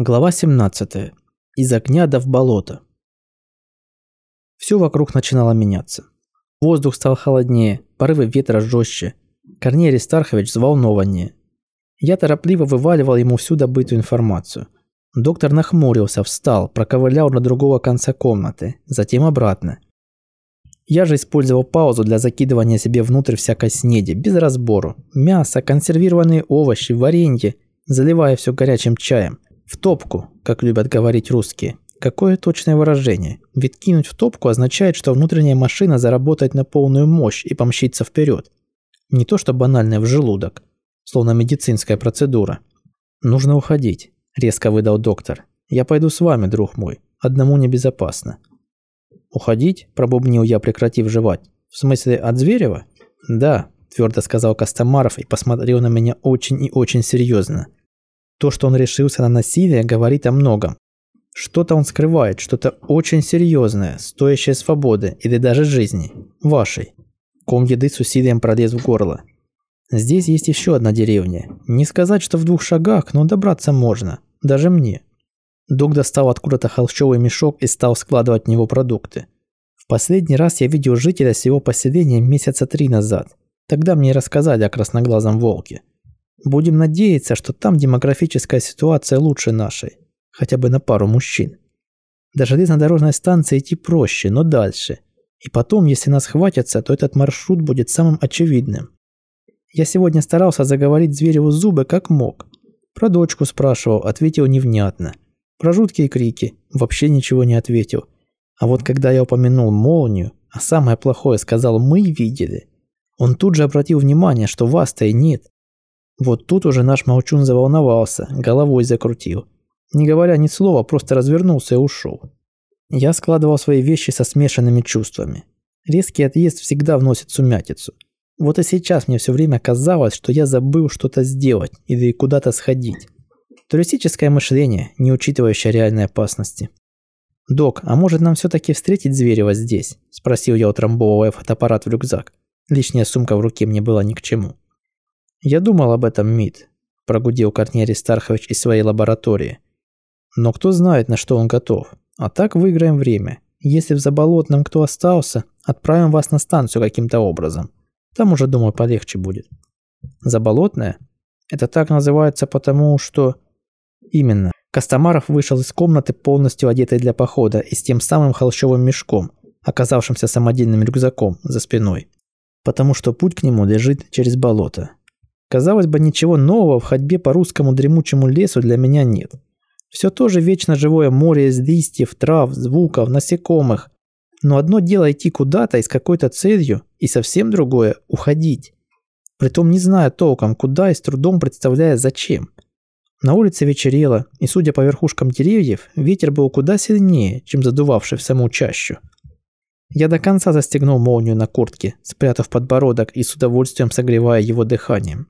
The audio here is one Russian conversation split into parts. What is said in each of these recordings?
Глава 17. Из огня до в болото. Все вокруг начинало меняться. Воздух стал холоднее, порывы ветра жестче. Корней Аристархович взволнованнее. Я торопливо вываливал ему всю добытую информацию. Доктор нахмурился, встал, проковылял на другого конца комнаты, затем обратно. Я же использовал паузу для закидывания себе внутрь всякой снеди, без разбору. Мясо, консервированные овощи, варенье, заливая все горячим чаем – в топку, как любят говорить русские. Какое точное выражение? Ведь кинуть в топку означает, что внутренняя машина заработает на полную мощь и помчится вперед. Не то что банальное в желудок, словно медицинская процедура. «Нужно уходить», – резко выдал доктор. «Я пойду с вами, друг мой. Одному небезопасно». «Уходить?» – пробубнил я, прекратив жевать. «В смысле, от Зверева?» «Да», – твердо сказал Костомаров и посмотрел на меня очень и очень серьезно. То, что он решился на насилие, говорит о многом. Что-то он скрывает, что-то очень серьезное, стоящее свободы или даже жизни. Вашей. Ком еды с усилием пролез в горло. Здесь есть еще одна деревня. Не сказать, что в двух шагах, но добраться можно. Даже мне. Док достал откуда-то холщовый мешок и стал складывать в него продукты. В последний раз я видел жителя с его поселения месяца три назад. Тогда мне рассказали о красноглазом волке. Будем надеяться, что там демографическая ситуация лучше нашей. Хотя бы на пару мужчин. До железнодорожной станции идти проще, но дальше. И потом, если нас хватятся, то этот маршрут будет самым очевидным. Я сегодня старался заговорить Звереву зубы как мог. Про дочку спрашивал, ответил невнятно. Про жуткие крики вообще ничего не ответил. А вот когда я упомянул молнию, а самое плохое сказал «мы видели», он тут же обратил внимание, что вас-то и нет. Вот тут уже наш молчун заволновался, головой закрутил. Не говоря ни слова, просто развернулся и ушел. Я складывал свои вещи со смешанными чувствами. Резкий отъезд всегда вносит сумятицу. Вот и сейчас мне все время казалось, что я забыл что-то сделать или куда-то сходить. Туристическое мышление, не учитывающее реальной опасности. «Док, а может нам все-таки встретить Зверева здесь?» – спросил я, утрамбовывая фотоаппарат в рюкзак. Лишняя сумка в руке мне была ни к чему. «Я думал об этом, МИД», – прогудел Корней Аристархович из своей лаборатории. «Но кто знает, на что он готов. А так выиграем время. Если в Заболотном кто остался, отправим вас на станцию каким-то образом. Там уже, думаю, полегче будет». «Заболотная? Это так называется потому, что...» «Именно. Костомаров вышел из комнаты полностью одетый для похода и с тем самым холщовым мешком, оказавшимся самодельным рюкзаком за спиной. Потому что путь к нему лежит через болото. Казалось бы, ничего нового в ходьбе по русскому дремучему лесу для меня нет. Все то же вечно живое море из листьев, трав, звуков, насекомых. Но одно дело идти куда-то и с какой-то целью, и совсем другое – уходить. Притом не зная толком, куда и с трудом представляя зачем. На улице вечерело, и судя по верхушкам деревьев, ветер был куда сильнее, чем задувавший в саму чащу. Я до конца застегнул молнию на куртке, спрятав подбородок и с удовольствием согревая его дыханием.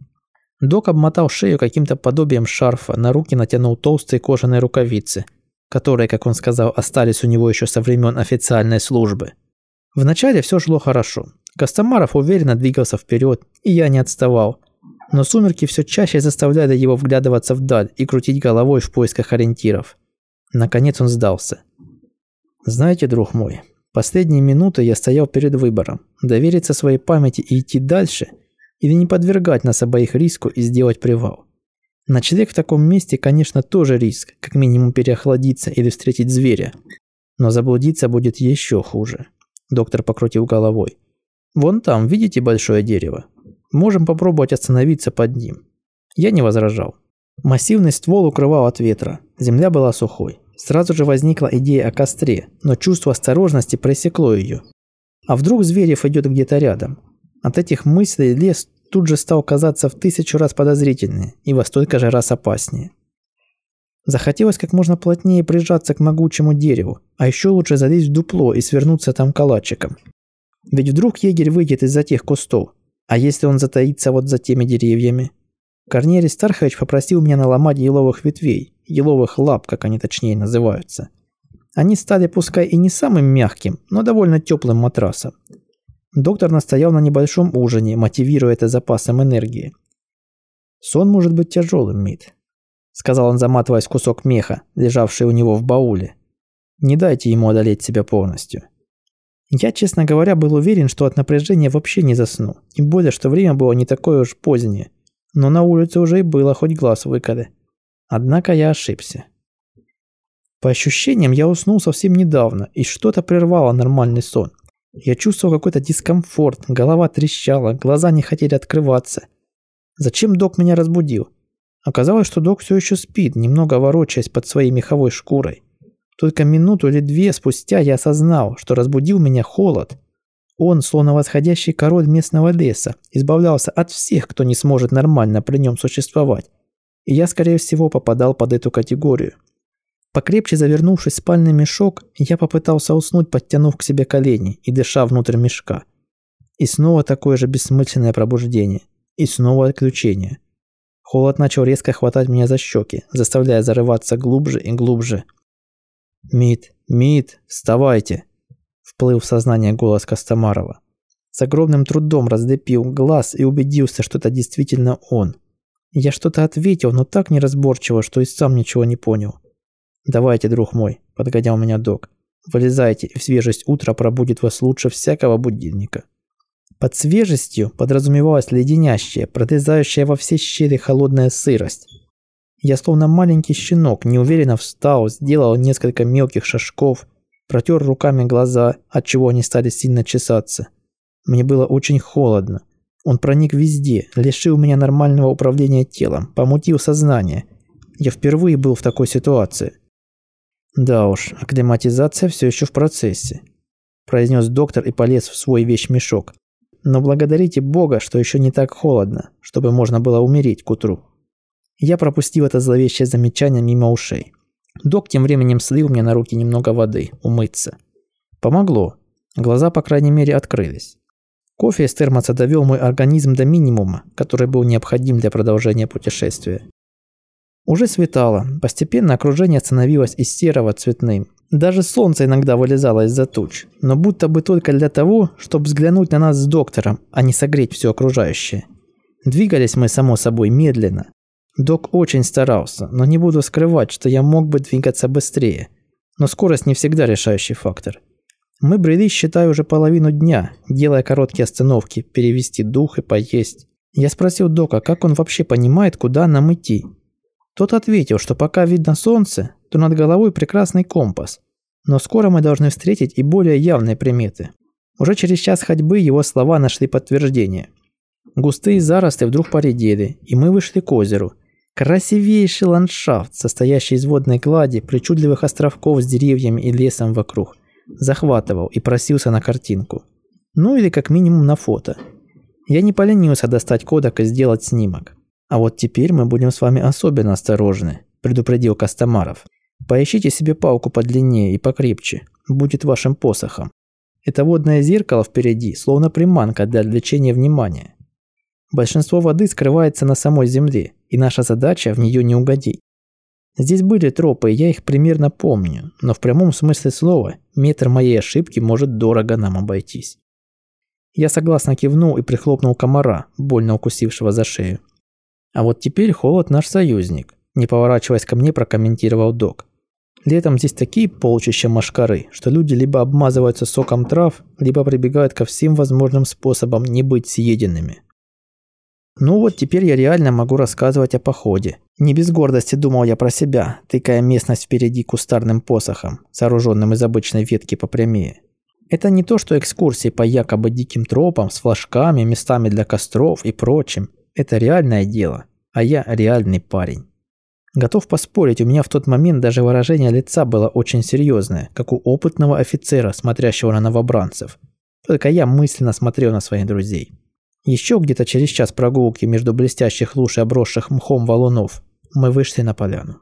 Док обмотал шею каким-то подобием шарфа, на руки натянул толстые кожаные рукавицы, которые, как он сказал, остались у него еще со времен официальной службы. Вначале все шло хорошо. Костомаров уверенно двигался вперед, и я не отставал. Но сумерки все чаще заставляли его вглядываться вдаль и крутить головой в поисках ориентиров. Наконец он сдался. «Знаете, друг мой, последние минуты я стоял перед выбором – довериться своей памяти и идти дальше – или не подвергать нас обоих риску и сделать привал. Ночлег в таком месте, конечно, тоже риск, как минимум переохладиться или встретить зверя. Но заблудиться будет еще хуже. Доктор покрутил головой. Вон там, видите большое дерево? Можем попробовать остановиться под ним. Я не возражал. Массивный ствол укрывал от ветра. Земля была сухой. Сразу же возникла идея о костре, но чувство осторожности пресекло ее. А вдруг Зверев идет где-то рядом? От этих мыслей лес тут же стал казаться в тысячу раз подозрительнее и во столько же раз опаснее. Захотелось как можно плотнее прижаться к могучему дереву, а еще лучше залезть в дупло и свернуться там калачиком. Ведь вдруг егерь выйдет из-за тех кустов, а если он затаится вот за теми деревьями? Корней Аристархович попросил меня наломать еловых ветвей, еловых лап, как они точнее называются. Они стали пускай и не самым мягким, но довольно теплым матрасом. Доктор настоял на небольшом ужине, мотивируя это запасом энергии. Сон может быть тяжелым, Мит. сказал он, заматываясь кусок меха, лежавший у него в бауле. «Не дайте ему одолеть себя полностью». Я, честно говоря, был уверен, что от напряжения вообще не засну. Тем более, что время было не такое уж позднее. Но на улице уже и было хоть глаз выколи. Однако я ошибся. По ощущениям, я уснул совсем недавно, и что-то прервало нормальный сон. Я чувствовал какой-то дискомфорт, голова трещала, глаза не хотели открываться. Зачем док меня разбудил? Оказалось, что док все еще спит, немного ворочаясь под своей меховой шкурой. Только минуту или две спустя я осознал, что разбудил меня холод. Он, словно восходящий король местного леса, избавлялся от всех, кто не сможет нормально при нем существовать. И я, скорее всего, попадал под эту категорию. Покрепче завернувшись в спальный мешок, я попытался уснуть, подтянув к себе колени и дыша внутрь мешка. И снова такое же бессмысленное пробуждение. И снова отключение. Холод начал резко хватать меня за щеки, заставляя зарываться глубже и глубже. «Мит, Мит, вставайте!» Вплыл в сознание голос Костомарова. С огромным трудом разлепил глаз и убедился, что это действительно он. Я что-то ответил, но так неразборчиво, что и сам ничего не понял. «Давайте, друг мой», – подгонял меня док. «Вылезайте, и в свежесть утра пробудит вас лучше всякого будильника». Под свежестью подразумевалась леденящая, прорезающая во все щели холодная сырость. Я словно маленький щенок неуверенно встал, сделал несколько мелких шажков, протер руками глаза, отчего они стали сильно чесаться. Мне было очень холодно. Он проник везде, лишил меня нормального управления телом, помутил сознание. Я впервые был в такой ситуации. Да уж, акклиматизация все еще в процессе, произнес доктор и полез в свой вещмешок. Но благодарите Бога, что еще не так холодно, чтобы можно было умереть к утру. Я пропустил это зловещее замечание мимо ушей. Док тем временем слил мне на руки немного воды, умыться. Помогло. Глаза, по крайней мере, открылись. Кофе из термоса довел мой организм до минимума, который был необходим для продолжения путешествия. Уже светало, постепенно окружение становилось из серого цветным. Даже солнце иногда вылезало из-за туч, но будто бы только для того, чтобы взглянуть на нас с доктором, а не согреть все окружающее. Двигались мы, само собой, медленно. Док очень старался, но не буду скрывать, что я мог бы двигаться быстрее. Но скорость не всегда решающий фактор. Мы брели, считай, уже половину дня, делая короткие остановки, перевести дух и поесть. Я спросил Дока, как он вообще понимает, куда нам идти. Тот ответил, что пока видно солнце, то над головой прекрасный компас. Но скоро мы должны встретить и более явные приметы. Уже через час ходьбы его слова нашли подтверждение. Густые заросты вдруг поредели, и мы вышли к озеру. Красивейший ландшафт, состоящий из водной глади, причудливых островков с деревьями и лесом вокруг, захватывал и просился на картинку. Ну или как минимум на фото. Я не поленился достать кодек и сделать снимок. А вот теперь мы будем с вами особенно осторожны, предупредил Костомаров. Поищите себе палку подлиннее и покрепче, будет вашим посохом. Это водное зеркало впереди, словно приманка для отвлечения внимания. Большинство воды скрывается на самой земле, и наша задача в нее не угодить. Здесь были тропы, я их примерно помню, но в прямом смысле слова метр моей ошибки может дорого нам обойтись. Я согласно кивнул и прихлопнул комара, больно укусившего за шею. А вот теперь холод наш союзник, не поворачиваясь ко мне, прокомментировал док. Летом здесь такие полчища машкары, что люди либо обмазываются соком трав, либо прибегают ко всем возможным способам не быть съеденными. Ну вот теперь я реально могу рассказывать о походе. Не без гордости думал я про себя, тыкая местность впереди кустарным посохом, сооруженным из обычной ветки попрямее. Это не то, что экскурсии по якобы диким тропам с флажками, местами для костров и прочим. Это реальное дело, а я реальный парень. Готов поспорить, у меня в тот момент даже выражение лица было очень серьезное, как у опытного офицера, смотрящего на новобранцев. Только я мысленно смотрел на своих друзей. Еще где-то через час прогулки между блестящих луж и обросших мхом валунов мы вышли на поляну.